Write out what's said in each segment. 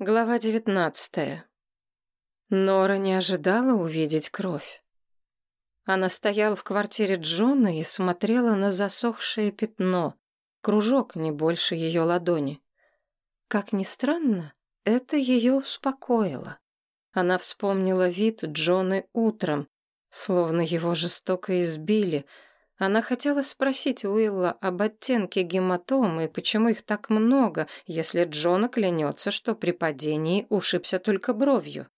Глава девятнадцатая. Нора не ожидала увидеть кровь. Она стояла в квартире Джона и смотрела на засохшее пятно, кружок не больше ее ладони. Как ни странно, это ее успокоило. Она вспомнила вид Джона утром, словно его жестоко избили — она хотела спросить Уилла об оттенке гематомы и почему их так много, если Джона клянется, что при падении ушибся только бровью.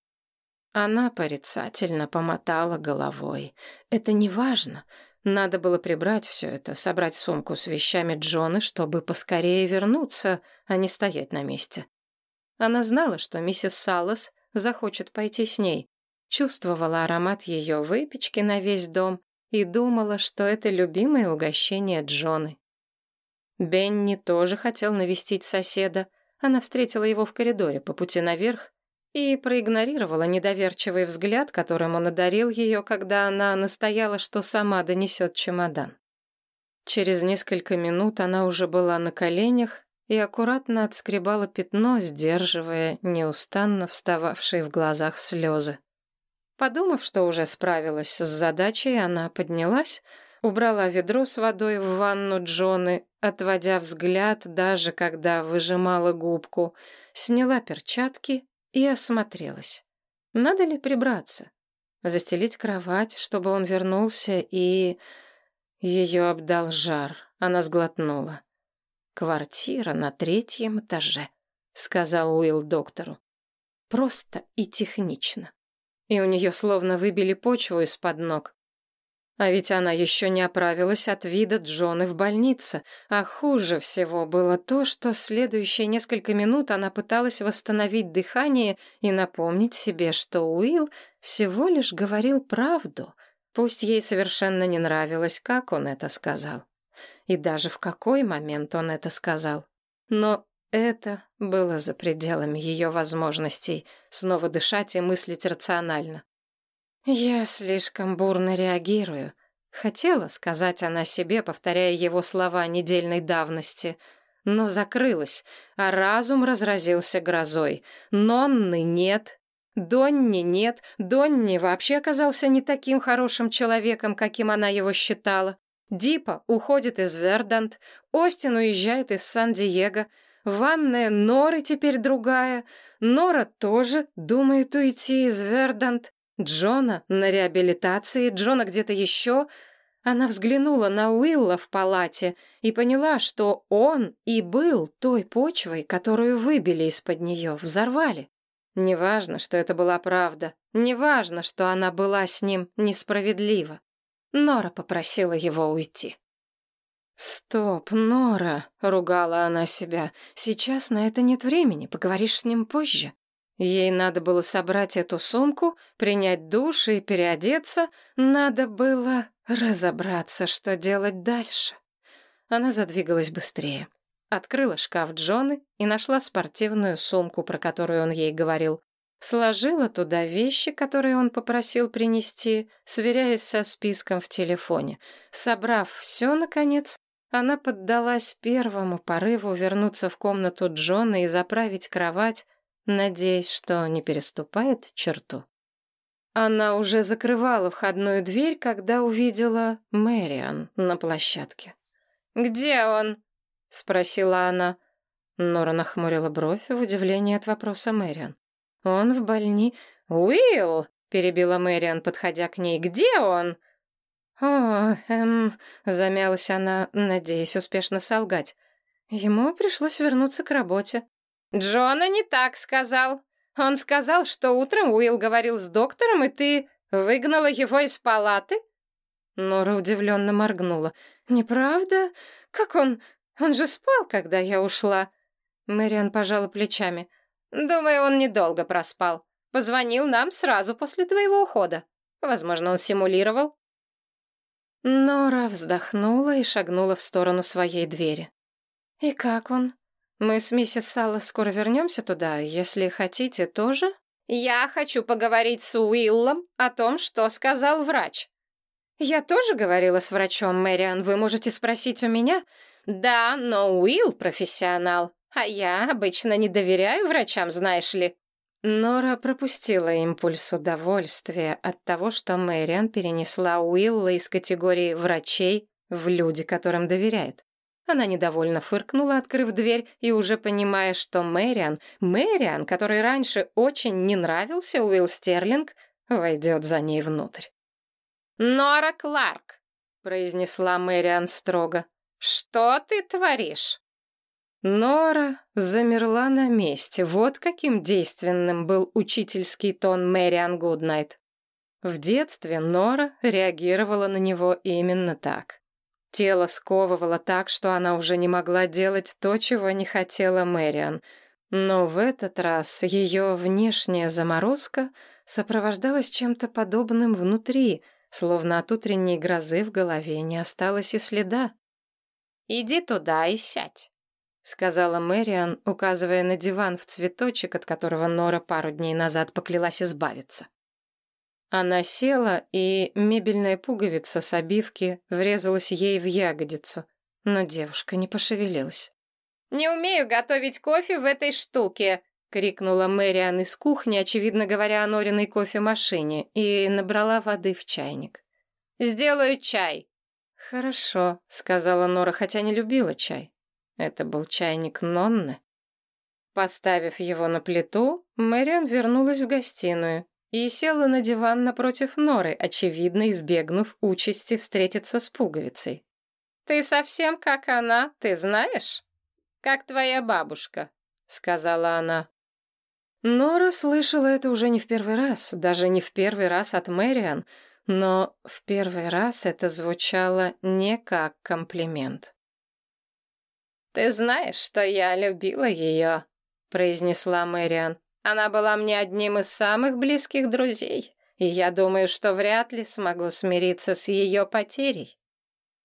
Она порицательно помотала головой. Это не важно. Надо было прибрать все это, собрать сумку с вещами Джона, чтобы поскорее вернуться, а не стоять на месте. Она знала, что миссис Саллас захочет пойти с ней. Чувствовала аромат ее выпечки на весь дом и думала, что это любимое угощение Джоны. Бенни тоже хотел навестить соседа. Она встретила его в коридоре по пути наверх и проигнорировала недоверчивый взгляд, которым он одарил ее, когда она настояла, что сама донесет чемодан. Через несколько минут она уже была на коленях и аккуратно отскребала пятно, сдерживая неустанно встававшие в глазах слезы. Подумав, что уже справилась с задачей, она поднялась, убрала ведро с водой в ванну Джоны, отводя взгляд, даже когда выжимала губку, сняла перчатки и осмотрелась. Надо ли прибраться? Застелить кровать, чтобы он вернулся, и... Ее обдал жар. Она сглотнула. «Квартира на третьем этаже», — сказал Уилл доктору. «Просто и технично» и у нее словно выбили почву из-под ног. А ведь она еще не оправилась от вида Джоны в больнице, а хуже всего было то, что следующие несколько минут она пыталась восстановить дыхание и напомнить себе, что Уилл всего лишь говорил правду, пусть ей совершенно не нравилось, как он это сказал. И даже в какой момент он это сказал. Но это было за пределами ее возможностей снова дышать и мыслить рационально. «Я слишком бурно реагирую», — хотела сказать она себе, повторяя его слова недельной давности, но закрылась, а разум разразился грозой. «Нонны нет», Донни нет, Донни вообще оказался не таким хорошим человеком, каким она его считала. Дипа уходит из Вердант, Остин уезжает из Сан-Диего, Ванная Норы теперь другая. Нора тоже думает уйти из Вердант. Джона на реабилитации, Джона где-то еще. Она взглянула на Уилла в палате и поняла, что он и был той почвой, которую выбили из-под нее, взорвали. Неважно, что это была правда, неважно, что она была с ним несправедлива. Нора попросила его уйти. «Стоп, Нора!» — ругала она себя. «Сейчас на это нет времени, поговоришь с ним позже». Ей надо было собрать эту сумку, принять душ и переодеться. Надо было разобраться, что делать дальше. Она задвигалась быстрее. Открыла шкаф Джоны и нашла спортивную сумку, про которую он ей говорил. Сложила туда вещи, которые он попросил принести, сверяясь со списком в телефоне. Собрав все, наконец, она поддалась первому порыву вернуться в комнату Джона и заправить кровать, надеясь, что не переступает черту. Она уже закрывала входную дверь, когда увидела Мэриан на площадке. «Где он?» — спросила она. Нора нахмурила бровь в удивлении от вопроса Мэриан. «Он в больни...» «Уилл!» — перебила Мэриан, подходя к ней. «Где он?» «О, эм...» — замялась она, надеясь успешно солгать. Ему пришлось вернуться к работе. «Джона не так сказал. Он сказал, что утром Уилл говорил с доктором, и ты выгнала его из палаты?» Нора удивленно моргнула. «Неправда? Как он? Он же спал, когда я ушла». Мэриан пожала плечами. «Думаю, он недолго проспал. Позвонил нам сразу после твоего ухода. Возможно, он симулировал». Нора вздохнула и шагнула в сторону своей двери. «И как он? Мы с миссис Салла скоро вернемся туда, если хотите, тоже?» «Я хочу поговорить с Уиллом о том, что сказал врач». «Я тоже говорила с врачом, Мэриан, вы можете спросить у меня?» «Да, но Уилл профессионал. А я обычно не доверяю врачам, знаешь ли». Нора пропустила импульс удовольствия от того, что Мэриан перенесла Уилла из категории «врачей» в люди, которым доверяет. Она недовольно фыркнула, открыв дверь, и уже понимая, что Мэриан, Мэриан, который раньше очень не нравился Уилл Стерлинг, войдет за ней внутрь. «Нора Кларк», — произнесла Мэриан строго, — «что ты творишь?» Нора замерла на месте. Вот каким действенным был учительский тон Мэриан Гуднайт. В детстве Нора реагировала на него именно так. Тело сковывало так, что она уже не могла делать то, чего не хотела Мэриан. Но в этот раз ее внешняя заморозка сопровождалась чем-то подобным внутри, словно от утренней грозы в голове не осталось и следа. «Иди туда и сядь», — сказала Мэриан, указывая на диван в цветочек, от которого Нора пару дней назад поклялась избавиться. Она села, и мебельная пуговица с обивки врезалась ей в ягодицу, но девушка не пошевелилась. «Не умею готовить кофе в этой штуке!» — крикнула Мэриан из кухни, очевидно говоря о Нориной кофемашине, и набрала воды в чайник. «Сделаю чай!» «Хорошо», — сказала Нора, хотя не любила чай. Это был чайник Нонны. Поставив его на плиту, Мэриан вернулась в гостиную и села на диван напротив Норы, очевидно избегнув участи встретиться с пуговицей. «Ты совсем как она, ты знаешь? Как твоя бабушка», — сказала она. Нора слышала это уже не в первый раз, даже не в первый раз от Мэриан, но в первый раз это звучало не как комплимент. «Ты знаешь, что я любила ее», — произнесла Мэриан. Она была мне одним из самых близких друзей, и я думаю, что вряд ли смогу смириться с ее потерей.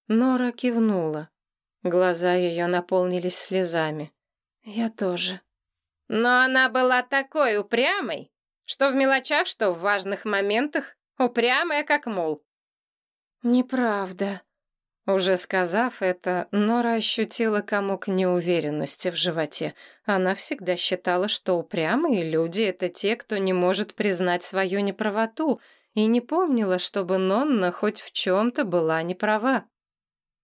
Нора кивнула. Глаза ее наполнились слезами. Я тоже. Но она была такой упрямой, что в мелочах, что в важных моментах, упрямая как мул. Неправда, уже сказав это, Нора ощутила комок неуверенности в животе. Она всегда считала, что упрямые люди — это те, кто не может признать свою неправоту, и не помнила, чтобы Нонна хоть в чем-то была неправа.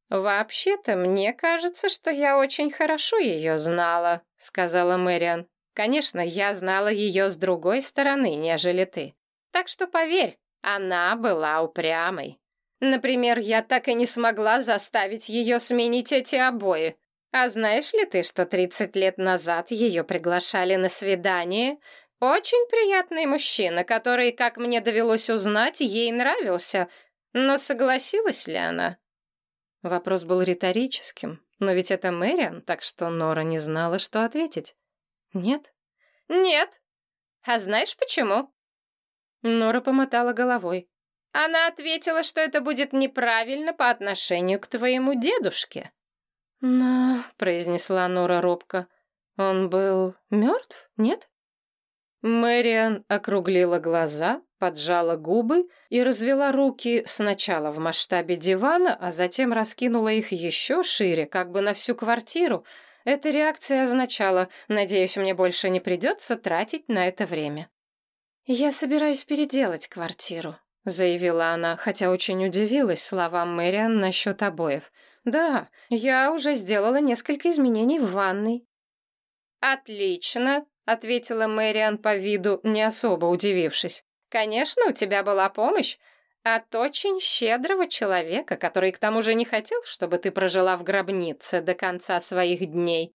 «Вообще-то, мне кажется, что я очень хорошо ее знала», — сказала Мэриан. «Конечно, я знала ее с другой стороны, нежели ты. Так что поверь, она была упрямой». Например, я так и не смогла заставить ее сменить эти обои. А знаешь ли ты, что 30 лет назад ее приглашали на свидание? Очень приятный мужчина, который, как мне довелось узнать, ей нравился. Но согласилась ли она? Вопрос был риторическим, но ведь это Мэриан, так что Нора не знала, что ответить. Нет? Нет. А знаешь почему? Нора помотала головой. Она ответила, что это будет неправильно по отношению к твоему дедушке. «Но», — произнесла Нора робко, — «он был мертв, нет?» Мэриан округлила глаза, поджала губы и развела руки сначала в масштабе дивана, а затем раскинула их еще шире, как бы на всю квартиру. Эта реакция означала «надеюсь, мне больше не придется тратить на это время». «Я собираюсь переделать квартиру», — заявила она, хотя очень удивилась словам Мэриан насчет обоев. «Да, я уже сделала несколько изменений в ванной». «Отлично», — ответила Мэриан по виду, не особо удивившись. «Конечно, у тебя была помощь от очень щедрого человека, который к тому же не хотел, чтобы ты прожила в гробнице до конца своих дней».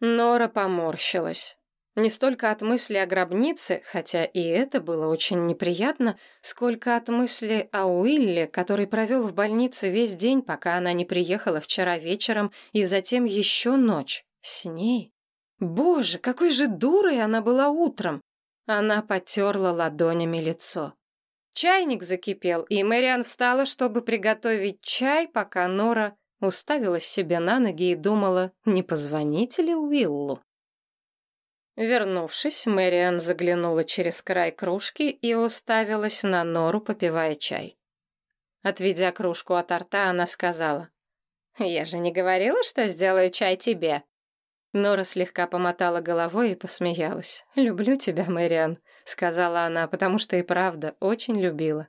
Нора поморщилась. Не столько от мысли о гробнице, хотя и это было очень неприятно, сколько от мысли о Уилле, который провел в больнице весь день, пока она не приехала вчера вечером, и затем еще ночь. С ней. Боже, какой же дурой она была утром! Она потерла ладонями лицо. Чайник закипел, и Мэриан встала, чтобы приготовить чай, пока Нора уставилась себе на ноги и думала, не позвонить ли Уиллу. Вернувшись, Мэриан заглянула через край кружки и уставилась на нору, попивая чай. Отведя кружку от рта, она сказала, «Я же не говорила, что сделаю чай тебе». Нора слегка помотала головой и посмеялась. «Люблю тебя, Мэриан», — сказала она, потому что и правда очень любила.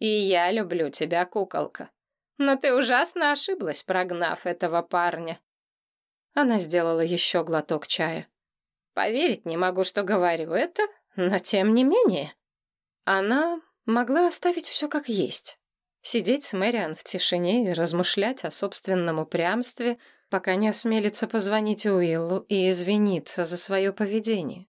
«И я люблю тебя, куколка. Но ты ужасно ошиблась, прогнав этого парня». Она сделала еще глоток чая. «Поверить не могу, что говорю это, но тем не менее». Она могла оставить все как есть. Сидеть с Мэриан в тишине и размышлять о собственном упрямстве, пока не осмелится позвонить Уиллу и извиниться за свое поведение.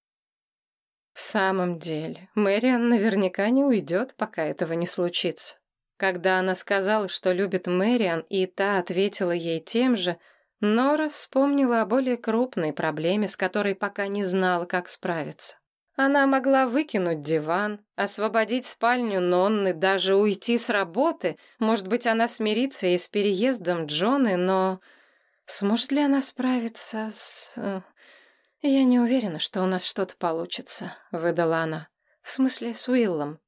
В самом деле, Мэриан наверняка не уйдет, пока этого не случится. Когда она сказала, что любит Мэриан, и та ответила ей тем же, Нора вспомнила о более крупной проблеме, с которой пока не знала, как справиться. Она могла выкинуть диван, освободить спальню Нонны, даже уйти с работы. Может быть, она смирится и с переездом Джоны, но сможет ли она справиться с... Э, «Я не уверена, что у нас что-то получится», — выдала она. «В смысле, с Уиллом».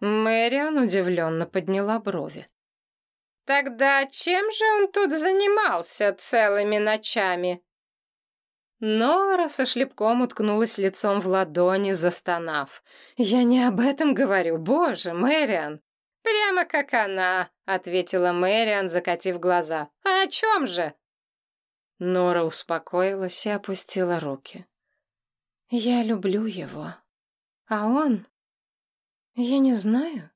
Мэриан удивленно подняла брови. «Тогда чем же он тут занимался целыми ночами?» Нора со шлепком уткнулась лицом в ладони, застонав. «Я не об этом говорю, боже, Мэриан!» «Прямо как она», — ответила Мэриан, закатив глаза. «А о чем же?» Нора успокоилась и опустила руки. «Я люблю его. А он? Я не знаю.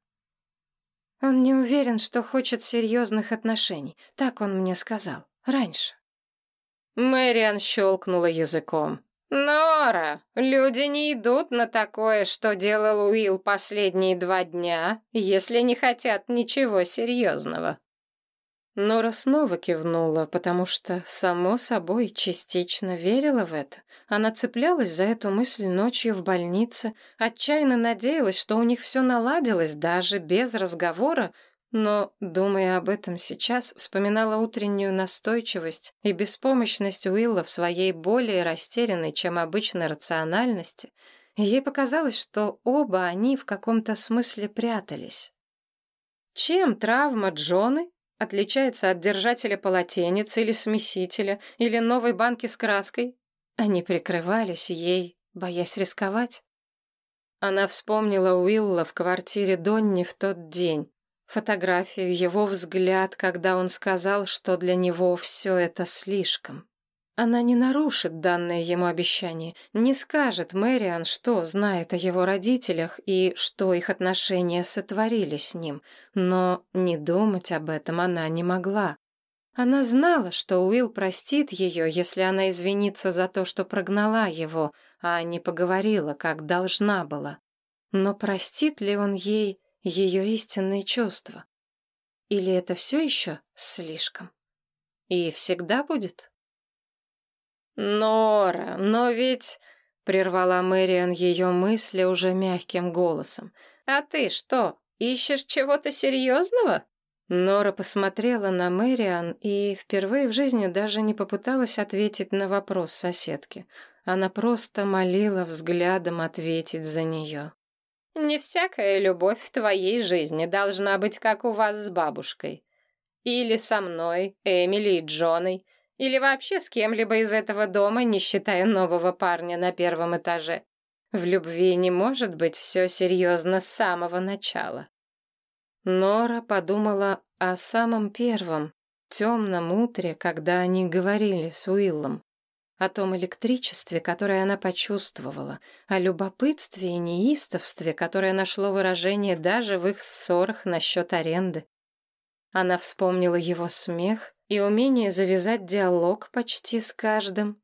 Он не уверен, что хочет серьезных отношений. Так он мне сказал. Раньше. Мэриан щелкнула языком. «Нора, люди не идут на такое, что делал Уилл последние два дня, если не хотят ничего серьезного». Нора снова кивнула, потому что, само собой, частично верила в это. Она цеплялась за эту мысль ночью в больнице, отчаянно надеялась, что у них все наладилось даже без разговора, но, думая об этом сейчас, вспоминала утреннюю настойчивость и беспомощность Уилла в своей более растерянной, чем обычно, рациональности, ей показалось, что оба они в каком-то смысле прятались. Чем травма Джоны отличается от держателя полотенец или смесителя, или новой банки с краской? Они прикрывались ей, боясь рисковать. Она вспомнила Уилла в квартире Донни в тот день, фотографию, его взгляд, когда он сказал, что для него все это слишком. Она не нарушит данное ему обещание, не скажет Мэриан, что знает о его родителях и что их отношения сотворили с ним, но не думать об этом она не могла. Она знала, что Уилл простит ее, если она извинится за то, что прогнала его, а не поговорила, как должна была. Но простит ли он ей ее истинные чувства? Или это все еще слишком? И всегда будет? «Нора, но ведь...» — прервала Мэриан ее мысли уже мягким голосом. «А ты что, ищешь чего-то серьезного?» Нора посмотрела на Мэриан и впервые в жизни даже не попыталась ответить на вопрос соседки. Она просто молила взглядом ответить за нее. Не всякая любовь в твоей жизни должна быть как у вас с бабушкой. Или со мной, Эмили и Джоной, или вообще с кем-либо из этого дома, не считая нового парня на первом этаже. В любви не может быть все серьезно с самого начала. Нора подумала о самом первом, темном утре, когда они говорили с Уиллом о том электричестве, которое она почувствовала, о любопытстве и неистовстве, которое нашло выражение даже в их ссорах насчет аренды. Она вспомнила его смех и умение завязать диалог почти с каждым.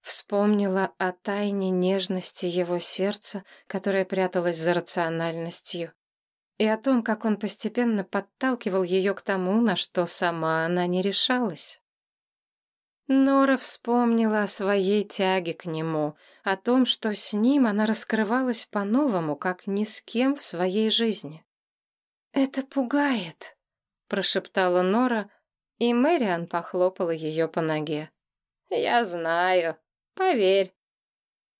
Вспомнила о тайне нежности его сердца, которая пряталась за рациональностью, и о том, как он постепенно подталкивал ее к тому, на что сама она не решалась. Нора вспомнила о своей тяге к нему, о том, что с ним она раскрывалась по-новому, как ни с кем в своей жизни. «Это пугает», — прошептала Нора, и Мэриан похлопала ее по ноге. «Я знаю, поверь».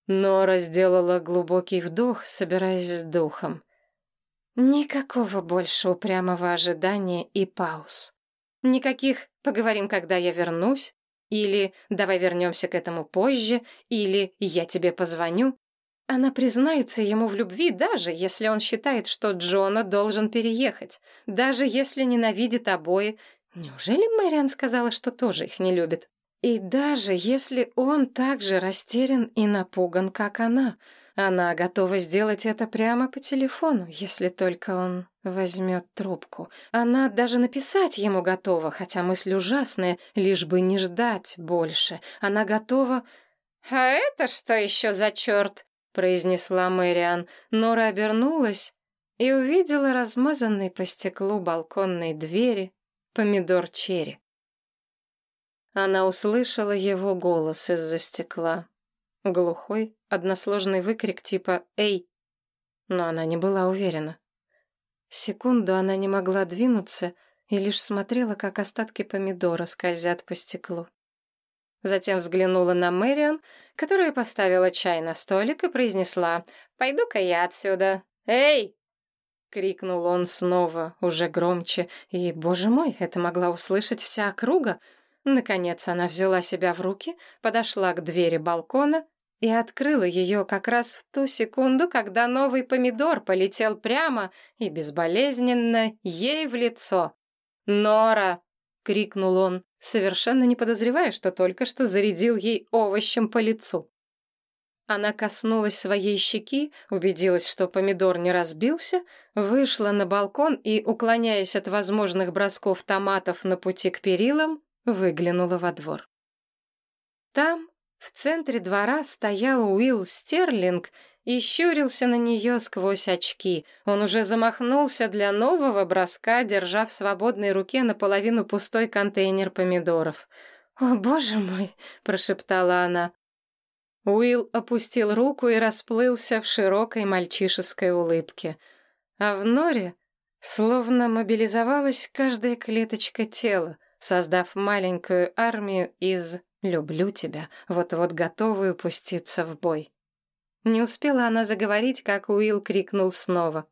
Нора сделала глубокий вдох, собираясь с духом. Никакого больше упрямого ожидания и пауз. Никаких «поговорим, когда я вернусь», или «давай вернемся к этому позже», или «я тебе позвоню». Она признается ему в любви, даже если он считает, что Джона должен переехать, даже если ненавидит обои. Неужели Мэриан сказала, что тоже их не любит? И даже если он так же растерян и напуган, как она, она готова сделать это прямо по телефону, если только он возьмет трубку. Она даже написать ему готова, хотя мысль ужасная, лишь бы не ждать больше. Она готова... «А это что еще за черт?» — произнесла Мэриан. Нора обернулась и увидела размазанный по стеклу балконной двери помидор черри. Она услышала его голос из-за стекла. Глухой, односложный выкрик типа «Эй!», но она не была уверена. Секунду она не могла двинуться и лишь смотрела, как остатки помидора скользят по стеклу. Затем взглянула на Мэриан, которая поставила чай на столик и произнесла «Пойду-ка я отсюда! Эй!» Крикнул он снова, уже громче, и, боже мой, это могла услышать вся округа. Наконец она взяла себя в руки, подошла к двери балкона и открыла ее как раз в ту секунду, когда новый помидор полетел прямо и безболезненно ей в лицо. «Нора!» — крикнул он, совершенно не подозревая, что только что зарядил ей овощем по лицу. Она коснулась своей щеки, убедилась, что помидор не разбился, вышла на балкон и, уклоняясь от возможных бросков томатов на пути к перилам, выглянула во двор. Там, в центре двора, стоял Уилл Стерлинг и щурился на нее сквозь очки. Он уже замахнулся для нового броска, держа в свободной руке наполовину пустой контейнер помидоров. «О, боже мой!» — прошептала она. Уилл опустил руку и расплылся в широкой мальчишеской улыбке. А в норе словно мобилизовалась каждая клеточка тела, создав маленькую армию из «люблю тебя», вот-вот готовую пуститься в бой. Не успела она заговорить, как Уилл крикнул снова.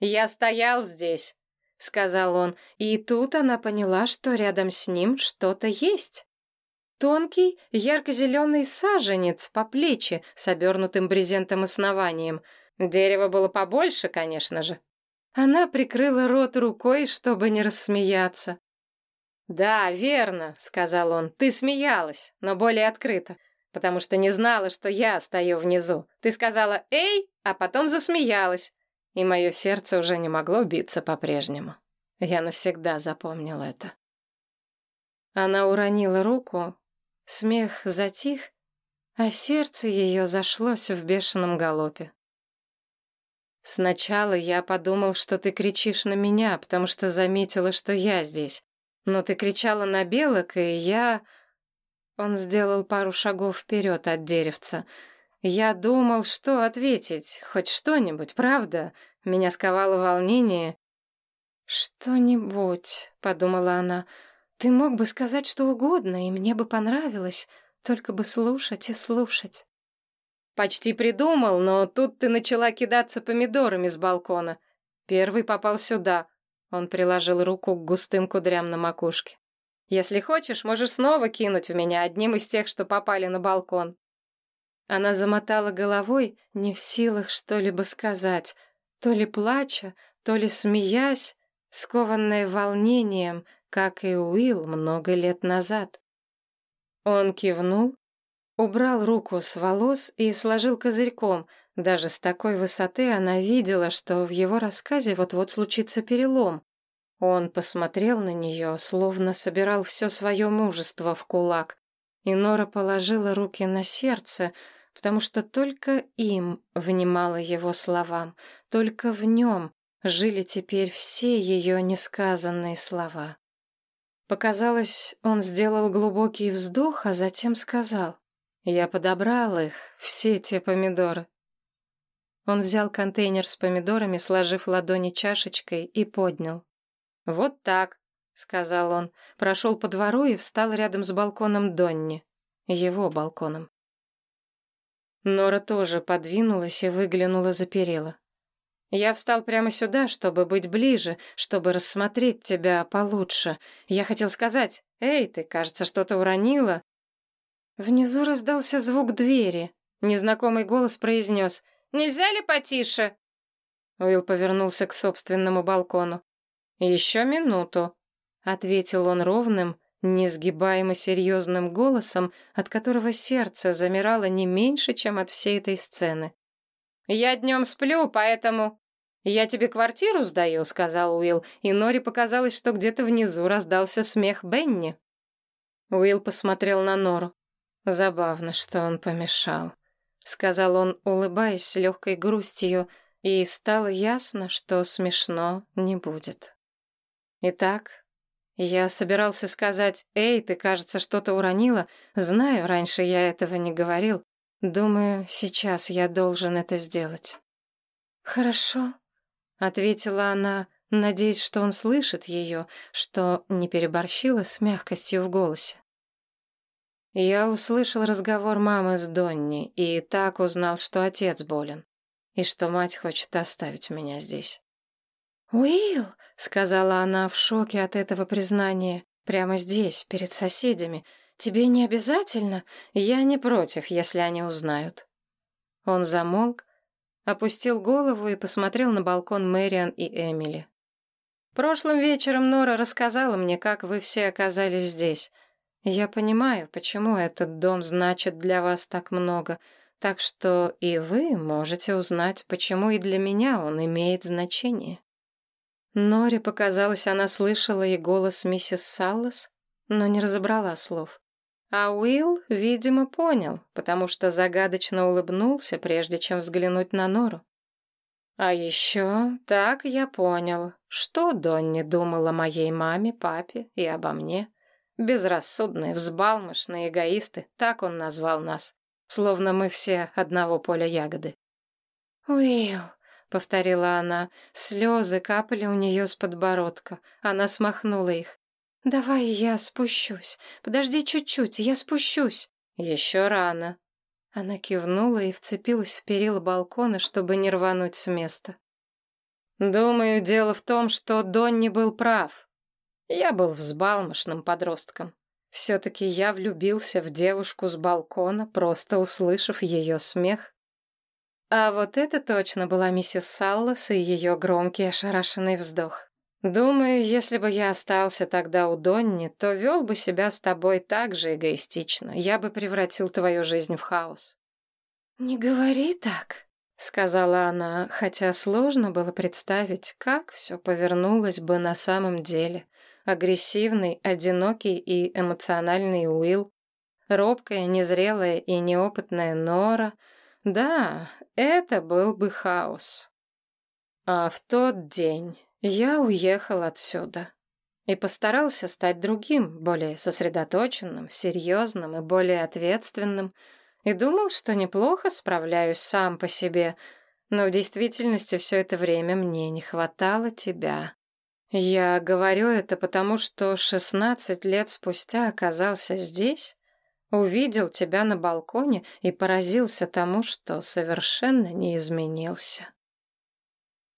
«Я стоял здесь», — сказал он, и тут она поняла, что рядом с ним что-то есть. Тонкий, ярко-зеленый саженец по плечи с обернутым брезентом основанием. Дерево было побольше, конечно же. Она прикрыла рот рукой, чтобы не рассмеяться. «Да, верно», — сказал он, — «ты смеялась, но более открыто, потому что не знала, что я стою внизу. Ты сказала «Эй!», а потом засмеялась, и мое сердце уже не могло биться по-прежнему. Я навсегда запомнил это». Она уронила руку, Смех затих, а сердце ее зашлось в бешеном галопе. Сначала я подумал, что ты кричишь на меня, потому что заметила, что я здесь. Но ты кричала на белок, и я... Он сделал пару шагов вперед от деревца. Я думал, что ответить, хоть что-нибудь, правда? Меня сковало волнение. «Что-нибудь», — подумала она, — ты мог бы сказать что угодно, и мне бы понравилось, только бы слушать и слушать. Почти придумал, но тут ты начала кидаться помидорами с балкона. Первый попал сюда. Он приложил руку к густым кудрям на макушке. Если хочешь, можешь снова кинуть в меня одним из тех, что попали на балкон. Она замотала головой, не в силах что-либо сказать, то ли плача, то ли смеясь, скованная волнением, как и Уилл много лет назад. Он кивнул, убрал руку с волос и сложил козырьком. Даже с такой высоты она видела, что в его рассказе вот-вот случится перелом. Он посмотрел на нее, словно собирал все свое мужество в кулак. И Нора положила руки на сердце, потому что только им внимала его словам, только в нем жили теперь все ее несказанные слова. Показалось, он сделал глубокий вздох, а затем сказал. «Я подобрал их, все те помидоры». Он взял контейнер с помидорами, сложив ладони чашечкой, и поднял. «Вот так», — сказал он, прошел по двору и встал рядом с балконом Донни, его балконом. Нора тоже подвинулась и выглянула за перила. Я встал прямо сюда, чтобы быть ближе, чтобы рассмотреть тебя получше. Я хотел сказать, «Эй, ты, кажется, что-то уронила». Внизу раздался звук двери. Незнакомый голос произнес «Нельзя ли потише?» Уилл повернулся к собственному балкону. «Еще минуту», — ответил он ровным, несгибаемо серьезным голосом, от которого сердце замирало не меньше, чем от всей этой сцены. «Я днем сплю, поэтому...» «Я тебе квартиру сдаю», — сказал Уилл, и Нори показалось, что где-то внизу раздался смех Бенни. Уилл посмотрел на Нору. Забавно, что он помешал, сказал он, улыбаясь с легкой грустью, и стало ясно, что смешно не будет. Итак, я собирался сказать: "Эй, ты, кажется, что-то уронила". Знаю, раньше я этого не говорил. Думаю, сейчас я должен это сделать. Хорошо, ответила она, надеясь, что он слышит ее, что не переборщила с мягкостью в голосе. Я услышал разговор мамы с Донни и так узнал, что отец болен и что мать хочет оставить меня здесь. «Уилл!» — сказала она в шоке от этого признания. «Прямо здесь, перед соседями. Тебе не обязательно? Я не против, если они узнают». Он замолк, опустил голову и посмотрел на балкон Мэриан и Эмили. «Прошлым вечером Нора рассказала мне, как вы все оказались здесь. Я понимаю, почему этот дом значит для вас так много, так что и вы можете узнать, почему и для меня он имеет значение. Норе показалось, она слышала и голос миссис Саллас, но не разобрала слов. А Уилл, видимо, понял, потому что загадочно улыбнулся, прежде чем взглянуть на Нору. А еще так я понял, что Донни думала о моей маме, папе и обо мне. Безрассудные, взбалмошные эгоисты, так он назвал нас. Словно мы все одного поля ягоды. «Уилл», — повторила она, слезы капали у нее с подбородка. Она смахнула их. «Давай я спущусь. Подожди чуть-чуть, я спущусь». «Еще рано». Она кивнула и вцепилась в перила балкона, чтобы не рвануть с места. «Думаю, дело в том, что Донни был прав. Я был взбалмошным подростком. Все-таки я влюбился в девушку с балкона, просто услышав ее смех. А вот это точно была миссис Саллас и ее громкий ошарашенный вздох. Думаю, если бы я остался тогда у Донни, то вел бы себя с тобой так же эгоистично. Я бы превратил твою жизнь в хаос. «Не говори так», — сказала она, хотя сложно было представить, как все повернулось бы на самом деле агрессивный, одинокий и эмоциональный Уилл, робкая, незрелая и неопытная Нора. Да, это был бы хаос. А в тот день я уехал отсюда и постарался стать другим, более сосредоточенным, серьезным и более ответственным, и думал, что неплохо справляюсь сам по себе, но в действительности все это время мне не хватало тебя. Я говорю это потому, что шестнадцать лет спустя оказался здесь, увидел тебя на балконе и поразился тому, что совершенно не изменился.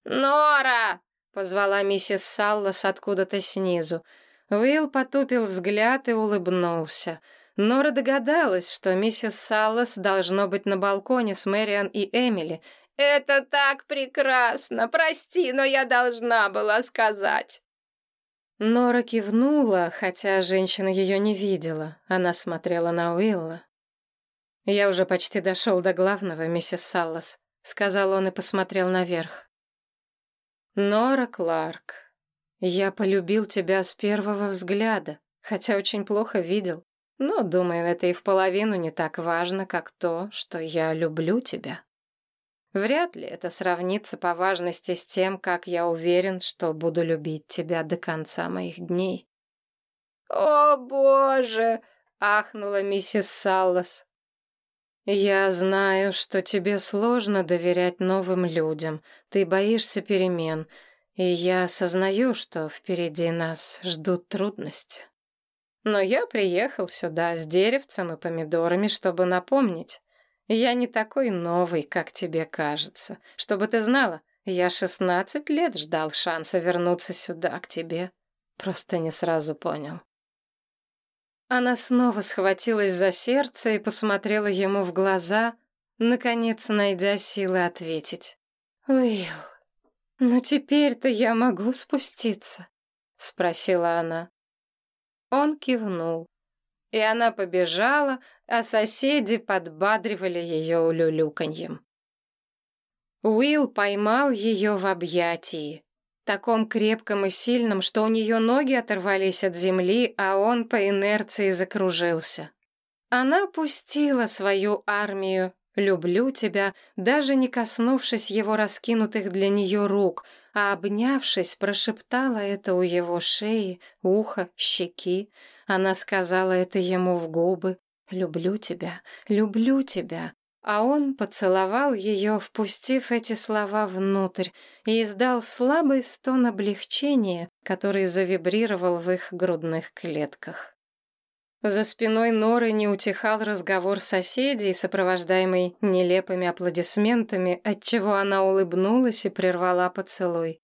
«Нора!» — позвала миссис Саллас откуда-то снизу. Уилл потупил взгляд и улыбнулся. Нора догадалась, что миссис Саллас должно быть на балконе с Мэриан и Эмили, «Это так прекрасно! Прости, но я должна была сказать!» Нора кивнула, хотя женщина ее не видела. Она смотрела на Уилла. «Я уже почти дошел до главного, миссис Саллас», — сказал он и посмотрел наверх. «Нора Кларк, я полюбил тебя с первого взгляда, хотя очень плохо видел. Но, думаю, это и в половину не так важно, как то, что я люблю тебя». Вряд ли это сравнится по важности с тем, как я уверен, что буду любить тебя до конца моих дней. «О, Боже!» — ахнула миссис Саллас. «Я знаю, что тебе сложно доверять новым людям, ты боишься перемен, и я осознаю, что впереди нас ждут трудности. Но я приехал сюда с деревцем и помидорами, чтобы напомнить. Я не такой новый, как тебе кажется. Чтобы ты знала, я шестнадцать лет ждал шанса вернуться сюда, к тебе. Просто не сразу понял. Она снова схватилась за сердце и посмотрела ему в глаза, наконец найдя силы ответить. «Уилл, ну теперь-то я могу спуститься?» — спросила она. Он кивнул, и она побежала, а соседи подбадривали ее улюлюканьем. Уилл поймал ее в объятии, таком крепком и сильном, что у нее ноги оторвались от земли, а он по инерции закружился. Она пустила свою армию «люблю тебя», даже не коснувшись его раскинутых для нее рук, а обнявшись, прошептала это у его шеи, уха, щеки. Она сказала это ему в губы. «Люблю тебя, люблю тебя», а он поцеловал ее, впустив эти слова внутрь, и издал слабый стон облегчения, который завибрировал в их грудных клетках. За спиной Норы не утихал разговор соседей, сопровождаемый нелепыми аплодисментами, отчего она улыбнулась и прервала поцелуй.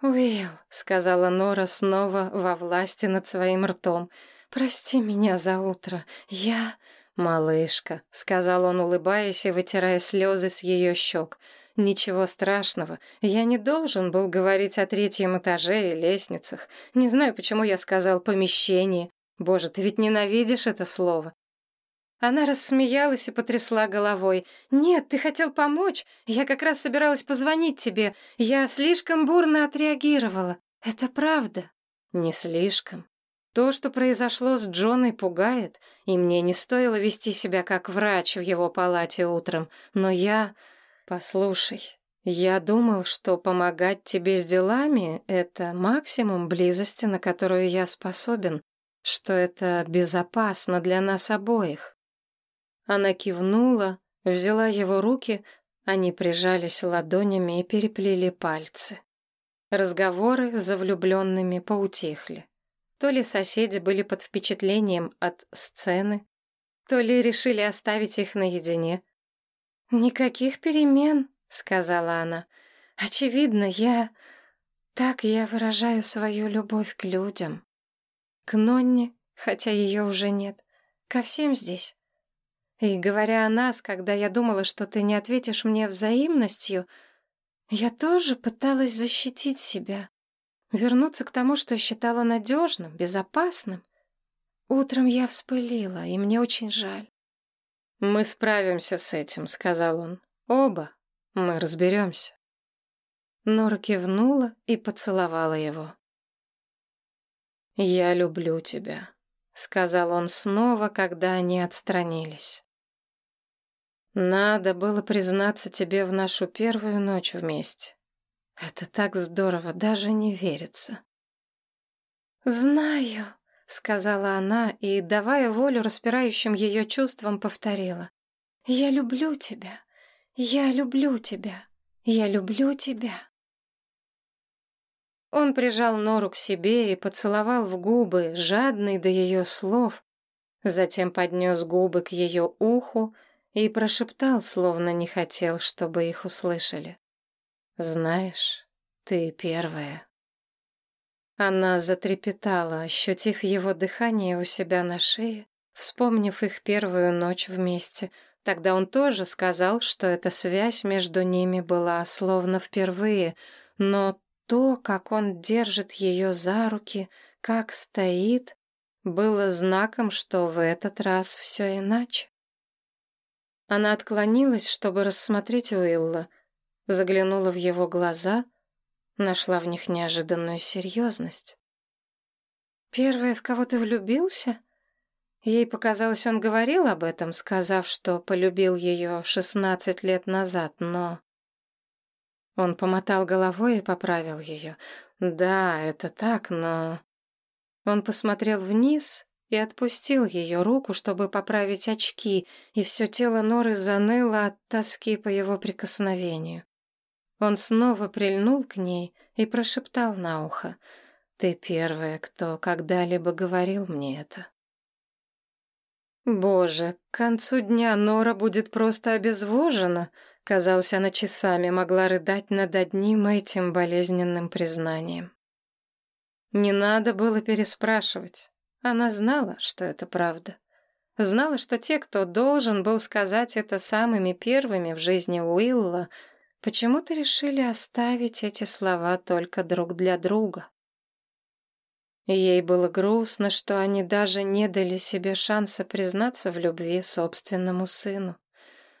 «Уилл», — сказала Нора снова во власти над своим ртом, — «прости меня за утро. Я...» «Малышка», — сказал он, улыбаясь и вытирая слезы с ее щек. «Ничего страшного. Я не должен был говорить о третьем этаже и лестницах. Не знаю, почему я сказал «помещение». Боже, ты ведь ненавидишь это слово». Она рассмеялась и потрясла головой. «Нет, ты хотел помочь. Я как раз собиралась позвонить тебе. Я слишком бурно отреагировала. Это правда?» «Не слишком. То, что произошло с Джоной, пугает, и мне не стоило вести себя как врач в его палате утром. Но я... Послушай, я думал, что помогать тебе с делами — это максимум близости, на которую я способен, что это безопасно для нас обоих. Она кивнула, взяла его руки, они прижались ладонями и переплели пальцы. Разговоры с влюбленными поутихли. То ли соседи были под впечатлением от сцены, то ли решили оставить их наедине. «Никаких перемен», — сказала она. «Очевидно, я... Так я выражаю свою любовь к людям. К Нонне, хотя ее уже нет. Ко всем здесь. И говоря о нас, когда я думала, что ты не ответишь мне взаимностью, я тоже пыталась защитить себя. Вернуться к тому, что считала надежным, безопасным. Утром я вспылила, и мне очень жаль. «Мы справимся с этим», — сказал он. «Оба. Мы разберемся». Нора кивнула и поцеловала его. «Я люблю тебя», — сказал он снова, когда они отстранились. «Надо было признаться тебе в нашу первую ночь вместе. Это так здорово, даже не верится. «Знаю», — сказала она и, давая волю распирающим ее чувствам, повторила. «Я люблю тебя, я люблю тебя, я люблю тебя». Он прижал Нору к себе и поцеловал в губы, жадный до ее слов, затем поднес губы к ее уху и прошептал, словно не хотел, чтобы их услышали. Знаешь, ты первая. Она затрепетала, ощутив его дыхание у себя на шее, вспомнив их первую ночь вместе. Тогда он тоже сказал, что эта связь между ними была словно впервые, но то, как он держит ее за руки, как стоит, было знаком, что в этот раз все иначе. Она отклонилась, чтобы рассмотреть Уилла — заглянула в его глаза, нашла в них неожиданную серьезность. «Первое, в кого ты влюбился?» Ей показалось, он говорил об этом, сказав, что полюбил ее шестнадцать лет назад, но... Он помотал головой и поправил ее. «Да, это так, но...» Он посмотрел вниз и отпустил ее руку, чтобы поправить очки, и все тело Норы заныло от тоски по его прикосновению. Он снова прильнул к ней и прошептал на ухо. «Ты первая, кто когда-либо говорил мне это». Боже, к концу дня Нора будет просто обезвожена. Казалось, она часами могла рыдать над одним этим болезненным признанием. Не надо было переспрашивать. Она знала, что это правда. Знала, что те, кто должен был сказать это самыми первыми в жизни Уилла, почему-то решили оставить эти слова только друг для друга. Ей было грустно, что они даже не дали себе шанса признаться в любви собственному сыну.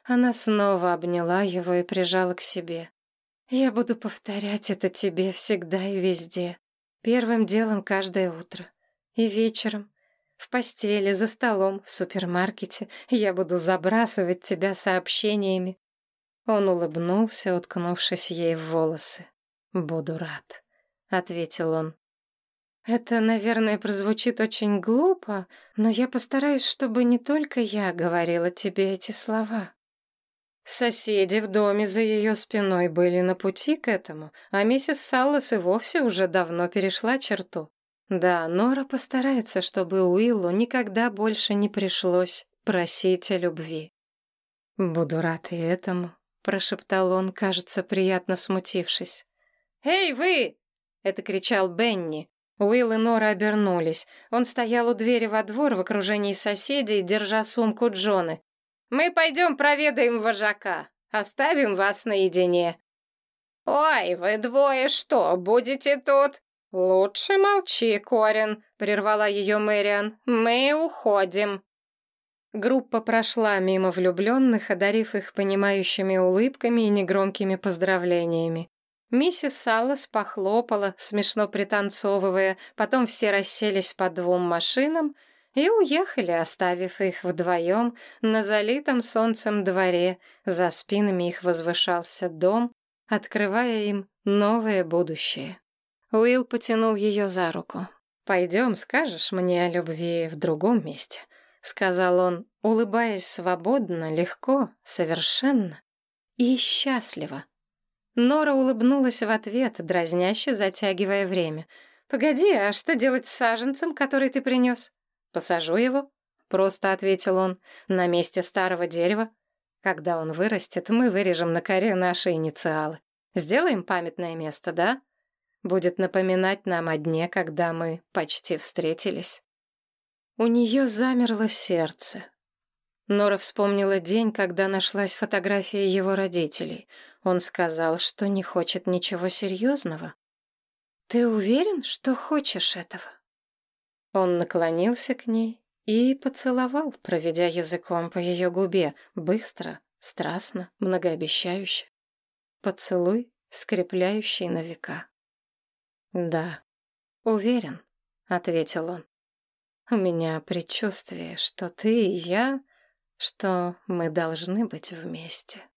Она снова обняла его и прижала к себе. «Я буду повторять это тебе всегда и везде. Первым делом каждое утро. И вечером. В постели, за столом, в супермаркете. Я буду забрасывать тебя сообщениями». Он улыбнулся, уткнувшись ей в волосы. «Буду рад», — ответил он. Это, наверное, прозвучит очень глупо, но я постараюсь, чтобы не только я говорила тебе эти слова. Соседи в доме за ее спиной были на пути к этому, а миссис Саллас и вовсе уже давно перешла черту. Да, Нора постарается, чтобы Уиллу никогда больше не пришлось просить о любви. «Буду рад и этому», — прошептал он, кажется, приятно смутившись. «Эй, вы!» — это кричал Бенни. Уилл и Нора обернулись. Он стоял у двери во двор в окружении соседей, держа сумку Джоны. «Мы пойдем проведаем вожака. Оставим вас наедине». «Ой, вы двое что, будете тут?» «Лучше молчи, Корин», — прервала ее Мэриан. «Мы уходим». Группа прошла мимо влюбленных, одарив их понимающими улыбками и негромкими поздравлениями. Миссис Саллас похлопала, смешно пританцовывая, потом все расселись по двум машинам и уехали, оставив их вдвоем на залитом солнцем дворе. За спинами их возвышался дом, открывая им новое будущее. Уилл потянул ее за руку. «Пойдем, скажешь мне о любви в другом месте», — сказал он, улыбаясь свободно, легко, совершенно и счастливо. Нора улыбнулась в ответ, дразняще затягивая время. «Погоди, а что делать с саженцем, который ты принес?» «Посажу его», — просто ответил он, — «на месте старого дерева. Когда он вырастет, мы вырежем на коре наши инициалы. Сделаем памятное место, да? Будет напоминать нам о дне, когда мы почти встретились». У нее замерло сердце. Нора вспомнила день, когда нашлась фотография его родителей. Он сказал, что не хочет ничего серьезного. «Ты уверен, что хочешь этого?» Он наклонился к ней и поцеловал, проведя языком по ее губе, быстро, страстно, многообещающе. Поцелуй, скрепляющий на века. «Да, уверен», — ответил он. «У меня предчувствие, что ты и я что мы должны быть вместе.